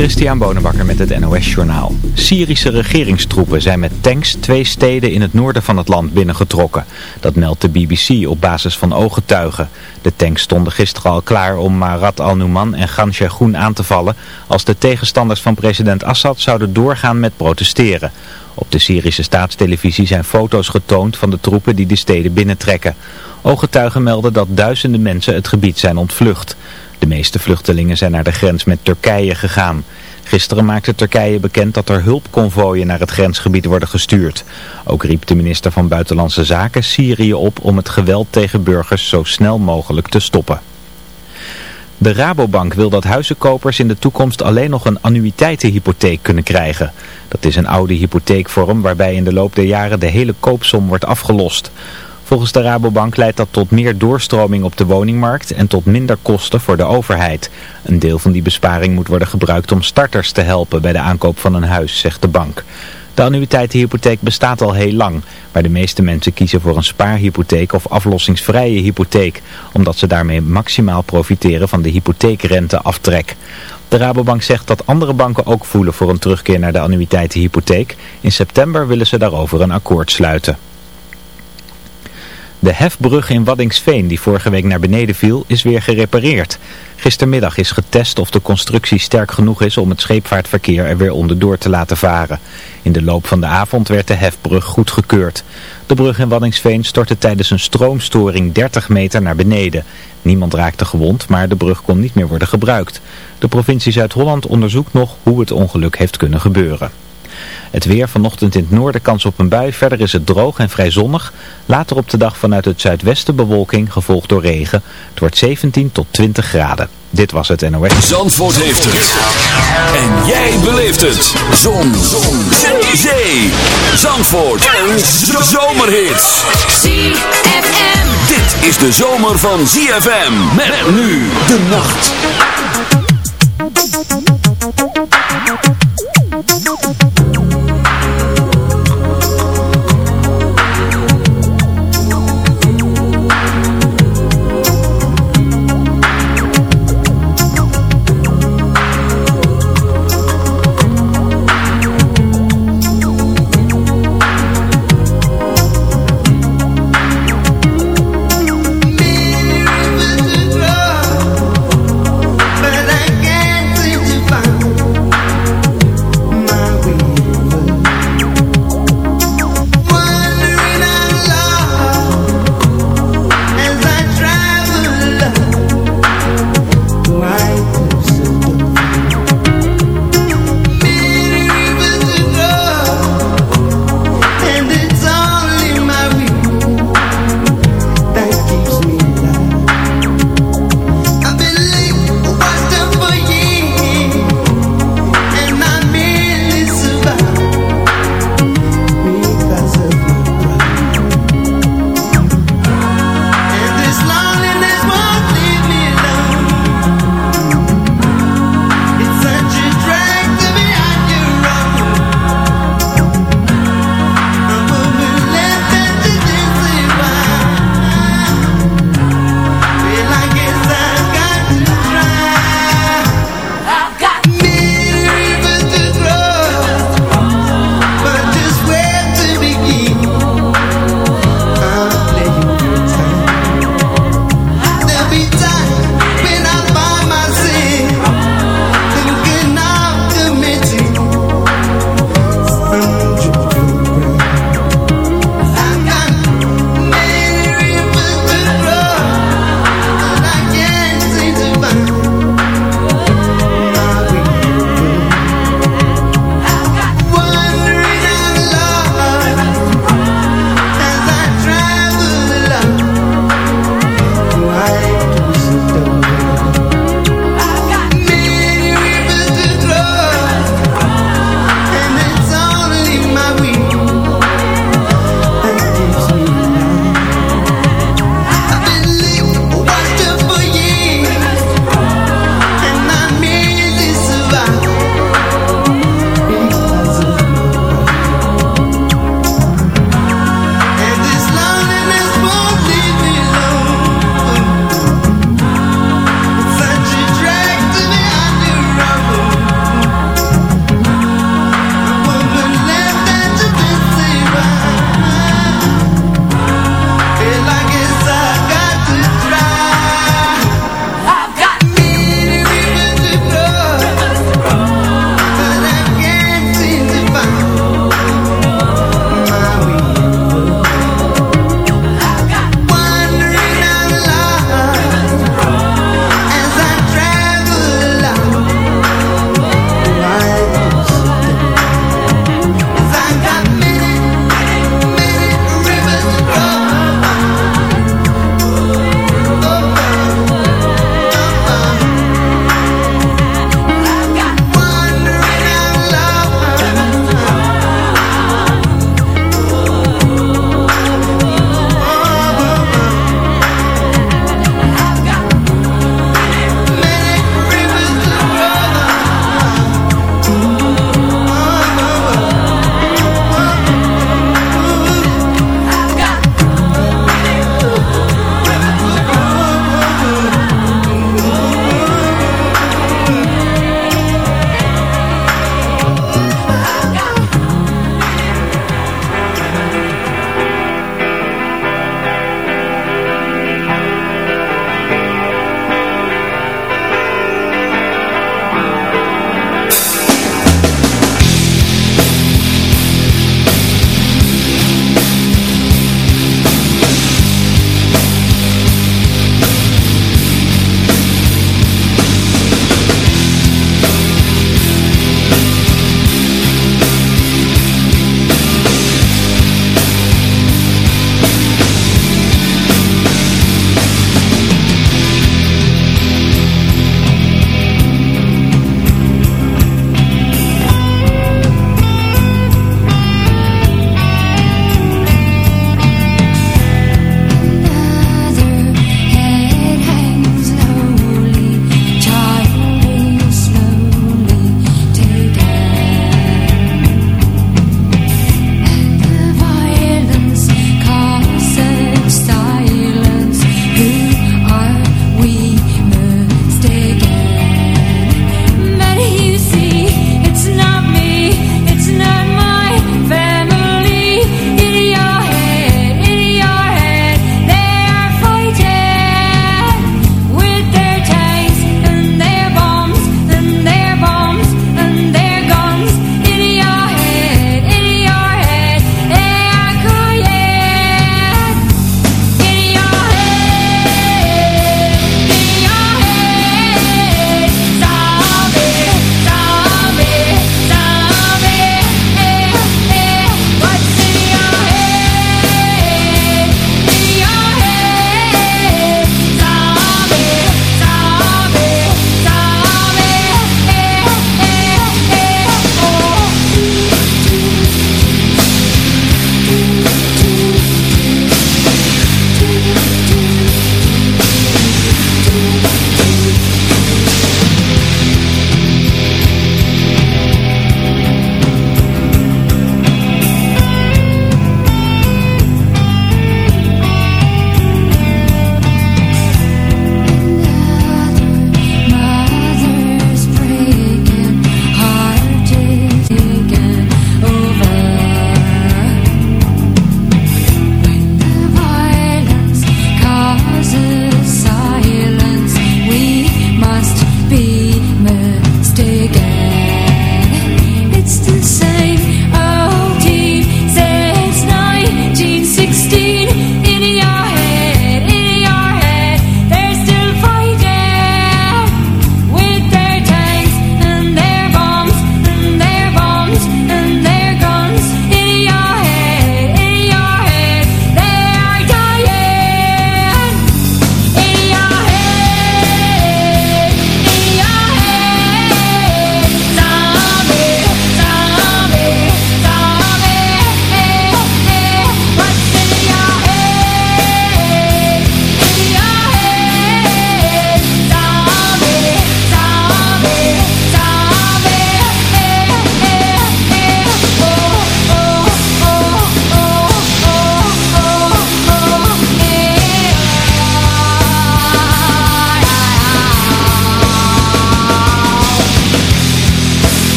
Christian Bonenbakker met het NOS Journaal. Syrische regeringstroepen zijn met tanks twee steden in het noorden van het land binnengetrokken. Dat meldt de BBC op basis van ooggetuigen. De tanks stonden gisteren al klaar om Marat al-Numan en Gan Sheikhoun aan te vallen... als de tegenstanders van president Assad zouden doorgaan met protesteren. Op de Syrische staatstelevisie zijn foto's getoond van de troepen die de steden binnentrekken. Ooggetuigen melden dat duizenden mensen het gebied zijn ontvlucht. De meeste vluchtelingen zijn naar de grens met Turkije gegaan. Gisteren maakte Turkije bekend dat er hulpconvooien naar het grensgebied worden gestuurd. Ook riep de minister van Buitenlandse Zaken Syrië op om het geweld tegen burgers zo snel mogelijk te stoppen. De Rabobank wil dat huizenkopers in de toekomst alleen nog een annuïteitenhypotheek kunnen krijgen. Dat is een oude hypotheekvorm waarbij in de loop der jaren de hele koopsom wordt afgelost. Volgens de Rabobank leidt dat tot meer doorstroming op de woningmarkt en tot minder kosten voor de overheid. Een deel van die besparing moet worden gebruikt om starters te helpen bij de aankoop van een huis, zegt de bank. De annuïteitenhypotheek bestaat al heel lang, maar de meeste mensen kiezen voor een spaarhypotheek of aflossingsvrije hypotheek, omdat ze daarmee maximaal profiteren van de hypotheekrenteaftrek. De Rabobank zegt dat andere banken ook voelen voor een terugkeer naar de annuïteitenhypotheek. In september willen ze daarover een akkoord sluiten. De hefbrug in Waddingsveen die vorige week naar beneden viel is weer gerepareerd. Gistermiddag is getest of de constructie sterk genoeg is om het scheepvaartverkeer er weer onderdoor te laten varen. In de loop van de avond werd de hefbrug goedgekeurd. De brug in Waddingsveen stortte tijdens een stroomstoring 30 meter naar beneden. Niemand raakte gewond, maar de brug kon niet meer worden gebruikt. De provincie Zuid-Holland onderzoekt nog hoe het ongeluk heeft kunnen gebeuren. Het weer vanochtend in het noorden kans op een bui. Verder is het droog en vrij zonnig. Later op de dag vanuit het zuidwesten bewolking, gevolgd door regen. Het wordt 17 tot 20 graden. Dit was het NOS. Zandvoort heeft het. En jij beleeft het. Zon. Zon. Zee. Zandvoort. En zomerhits. ZFM. Dit is de zomer van ZFM. Met nu de nacht.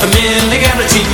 A million guaranteed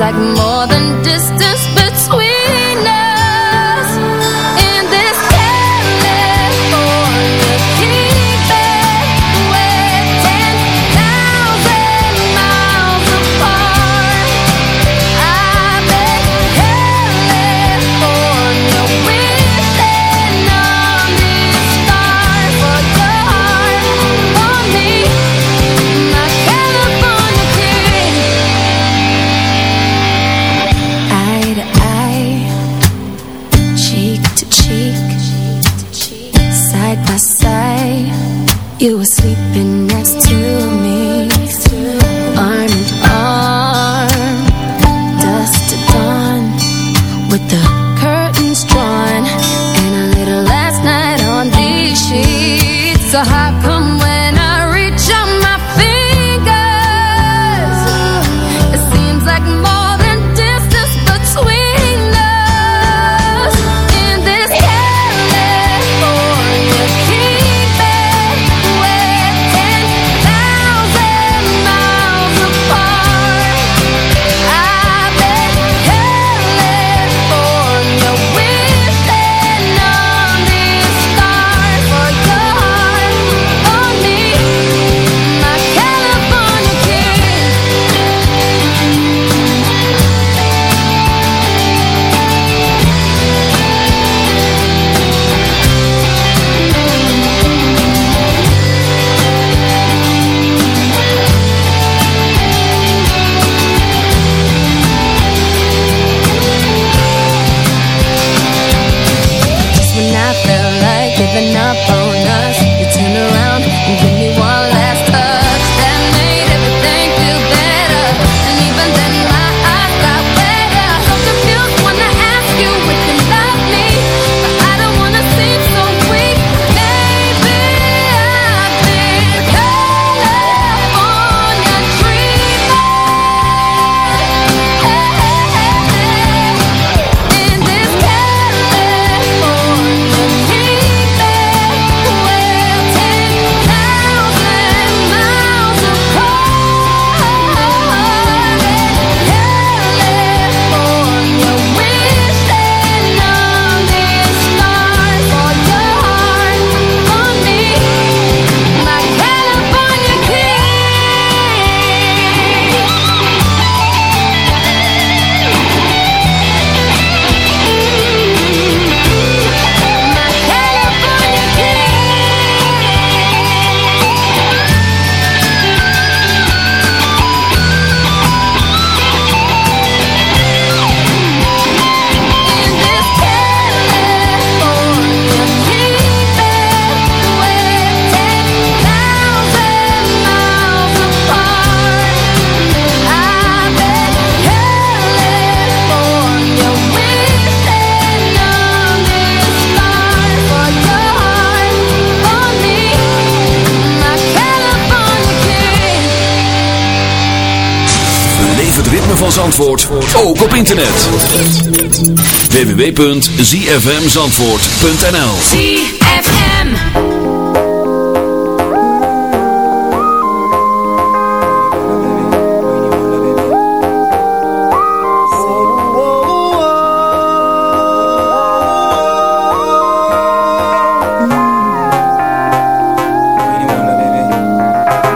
like more than distance. like giving up on us. ook op internet. www.zfmzandvoort.nl ZFM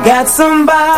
Got somebody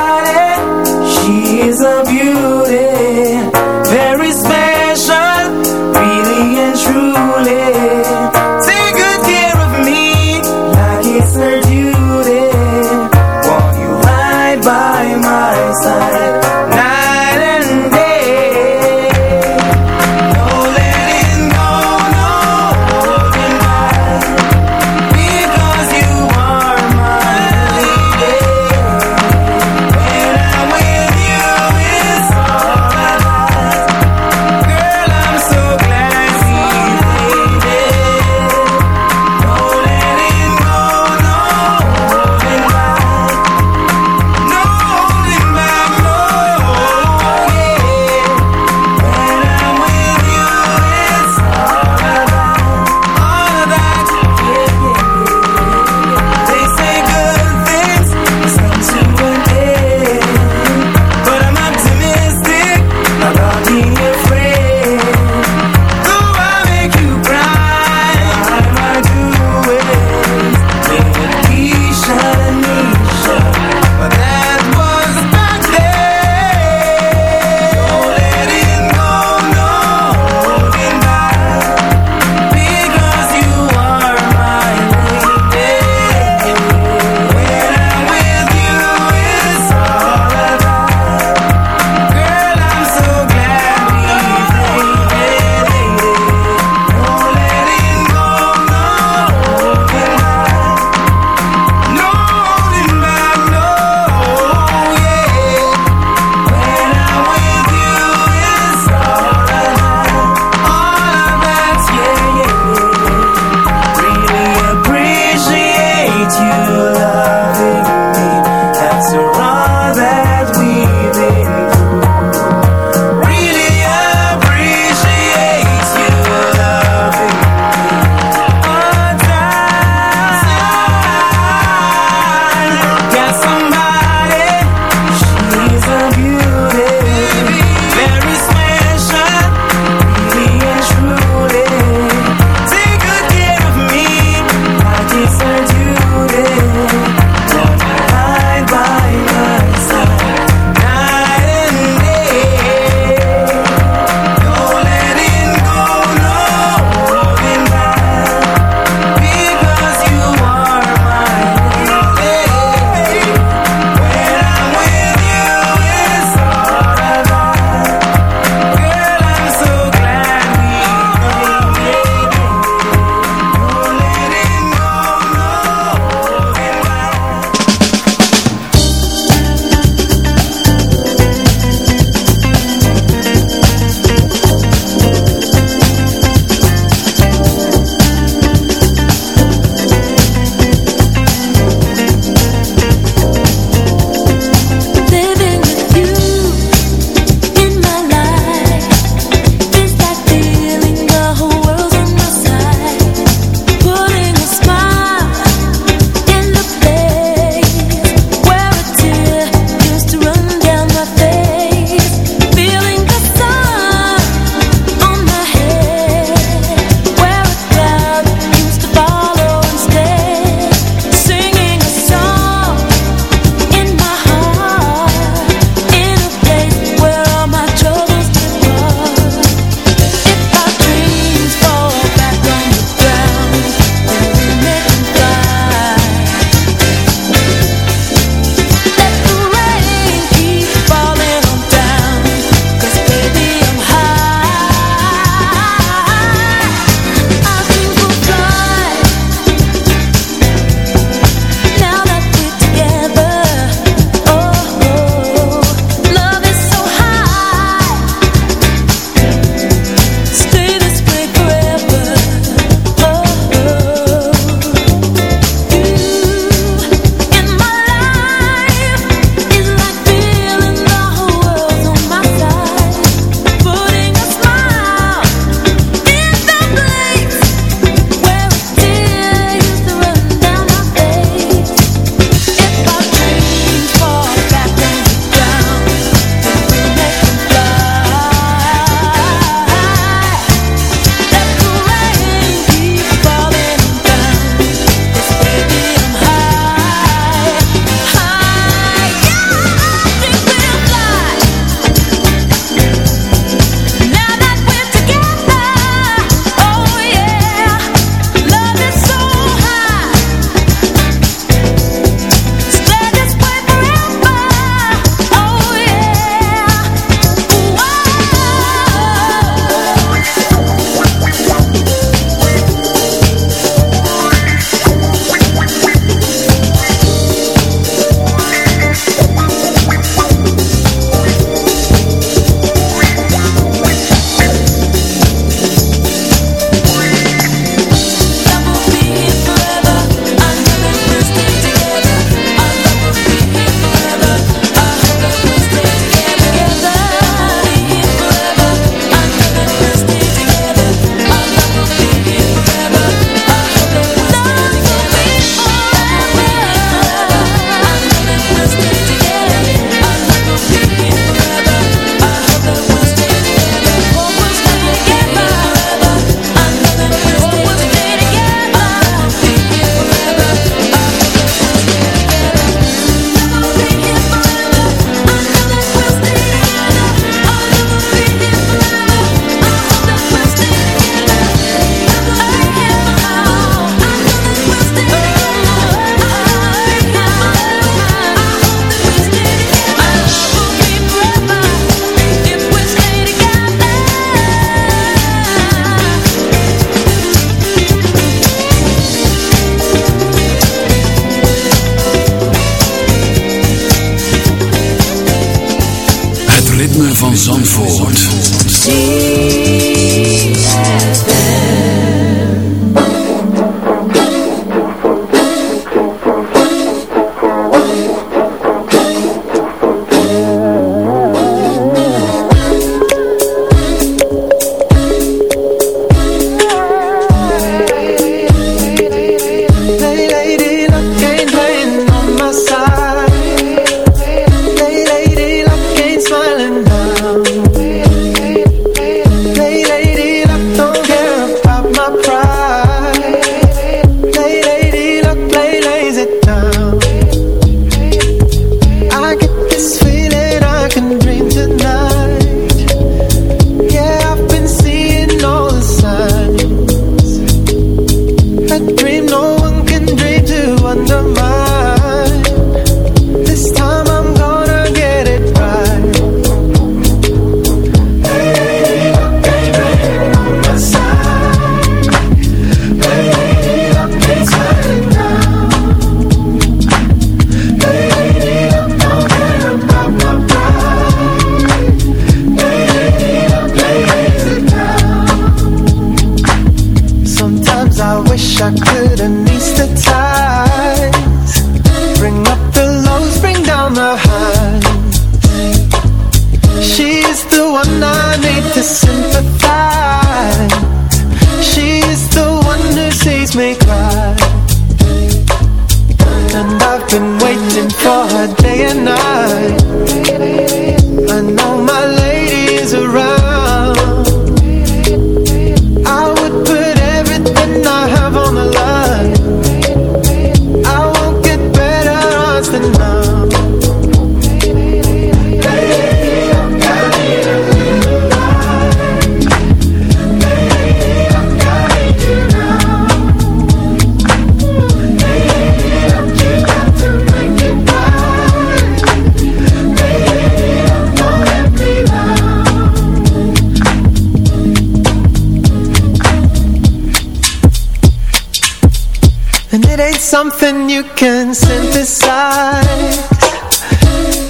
it ain't something you can synthesize.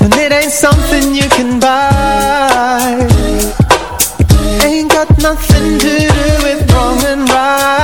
When it ain't something you can buy. Ain't got nothing to do with wrong and right.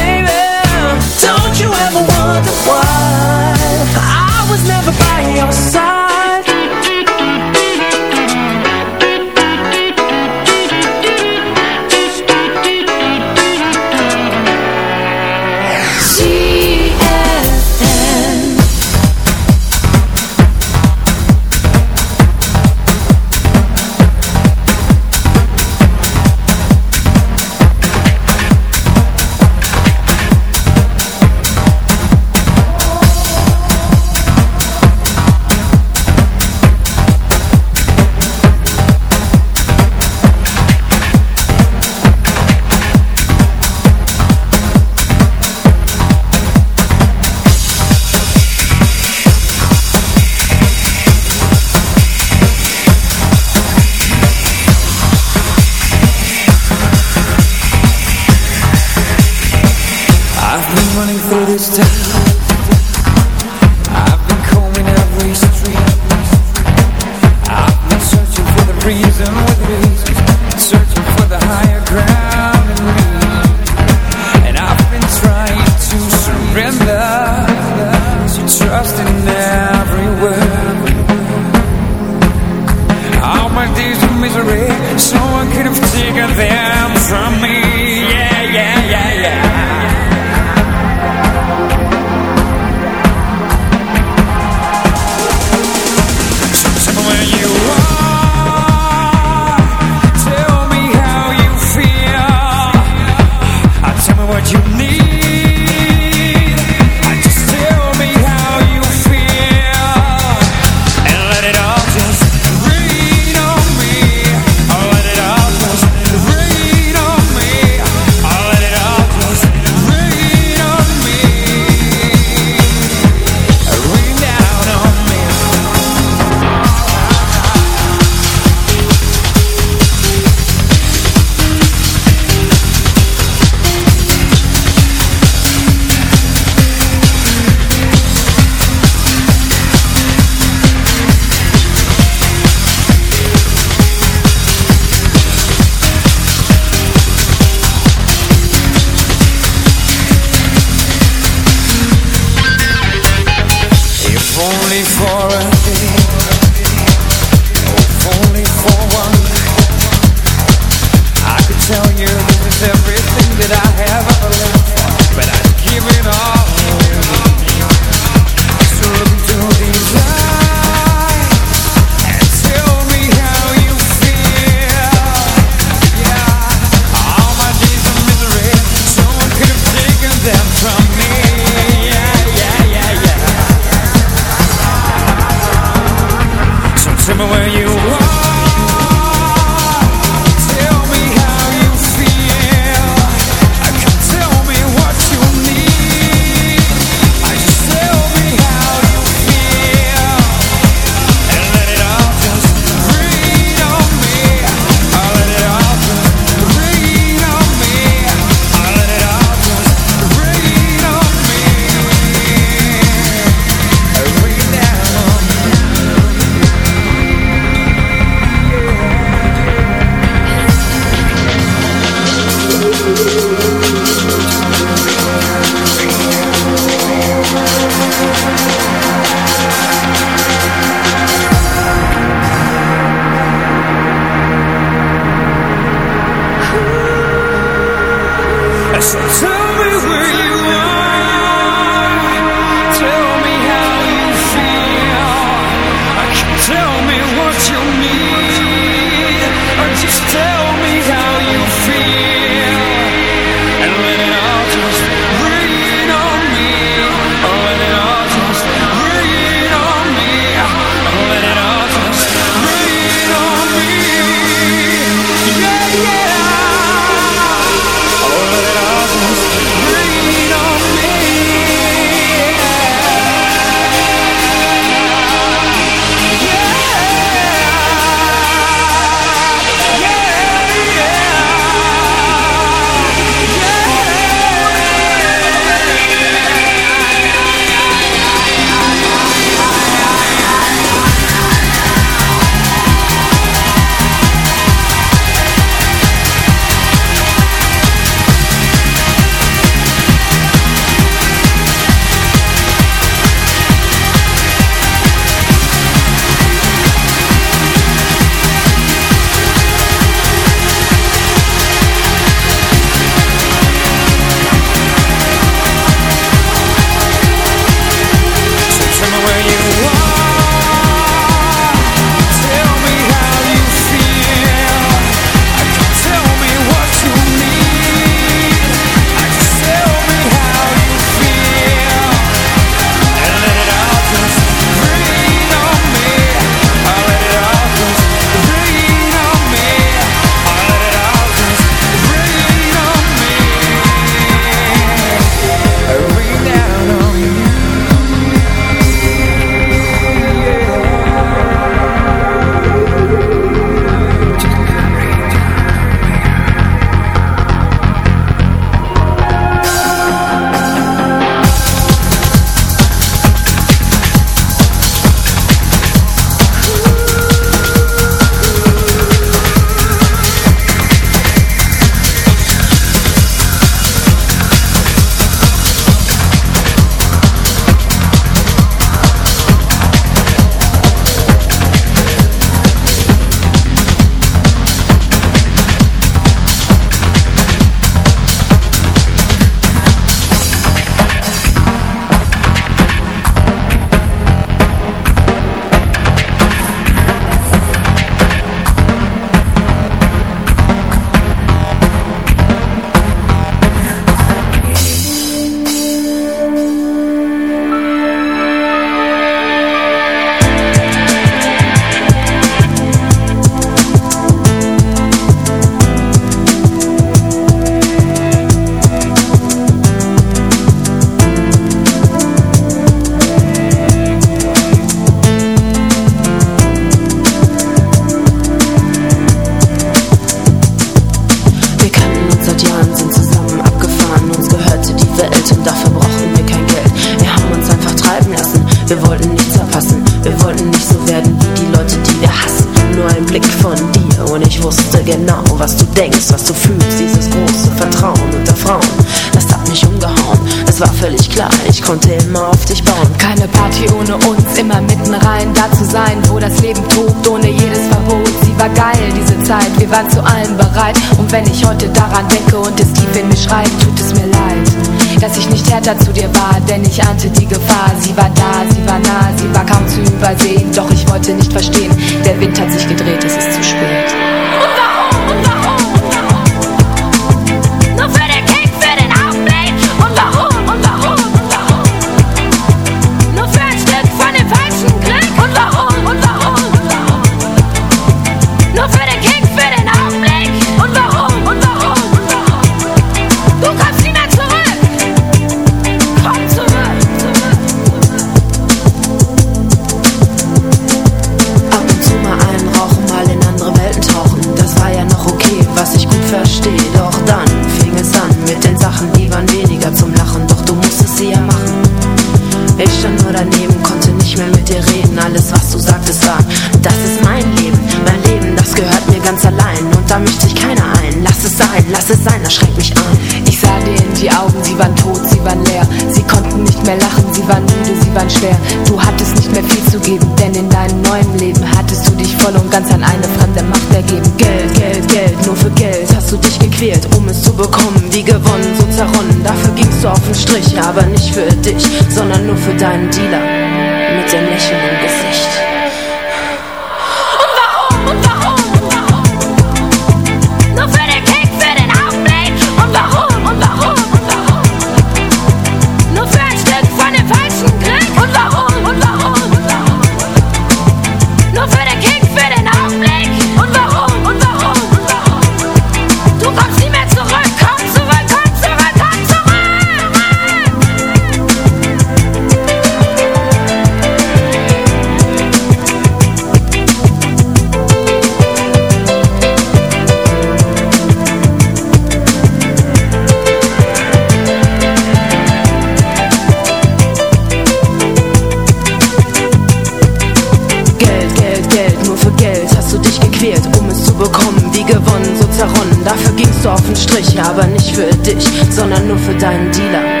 Wasserrunden. Dafür gingst du auf den Strich, aber nicht für dich, sondern nur für deinen Dealer.